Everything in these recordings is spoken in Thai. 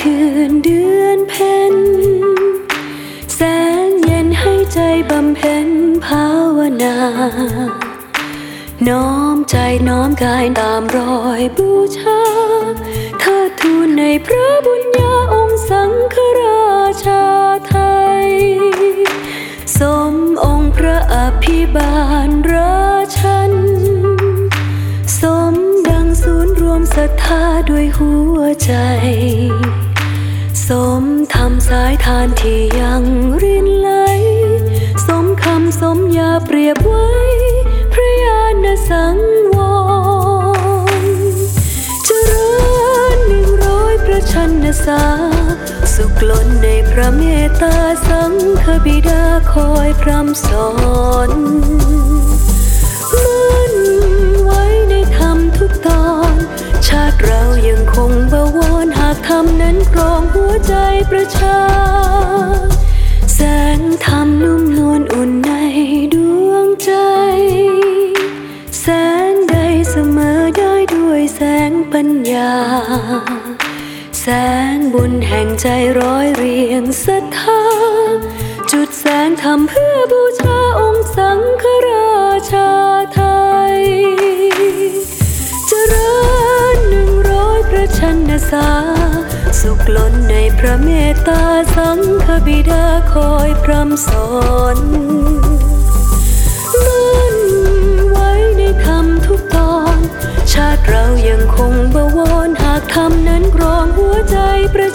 คืนเดือนเพ็ญแสงเย็นให้ใจบำเพ็ญภาวนา น้อมใจน้อมกายตามรอยบูชาเธอทูลในพระบุญญาองค์ ศรัทธาด้วยหัวใจ สมทำสายทานที่ยังรินไหล สมคำสมยาเปรียบไว้ พระญาณสังวรเจริญหนึ่งร้อยพระชนษาสุขล้นในพระเมตตาสังฆบิดาคอยพร่ำสอน ชาติเรายังคงบวรหากธรรมนั้นครองหัวใจประชา แสงธรรมนุ่มนวลอุ่นในดวงใจ แสงใดเสมอได้ด้วยแสงปัญญา แสงบุญแห่งใจร้อยเรียงศรัทธา จุดแสงทำเพื่อบูชาองค์สังฆราชา สา สุขล้นในพระเมตตาสังฆบิดาคอยพร่ำสอนมั่นไว้ในธรรมทุกตอน ชาติเรายังคงบวรหากธรรมนั้นกรองหัวใจประ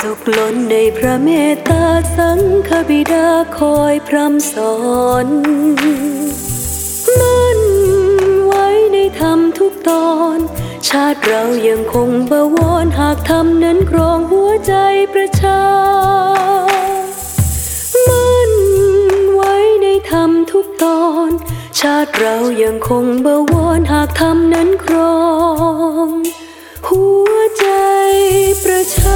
สุขล้นในพระเมตตาสังฆบิดาคอยพร่ำสอนมั่นไว้ในธรรมทุกตอน ชาติเรายังคงบวรหากธรรมนั้นครองหัวใจประชามั่นไว้ในธรรมทุกตอน ชาติเรายังคงบวรหากธรรมนั้นครอง หัวใจประชา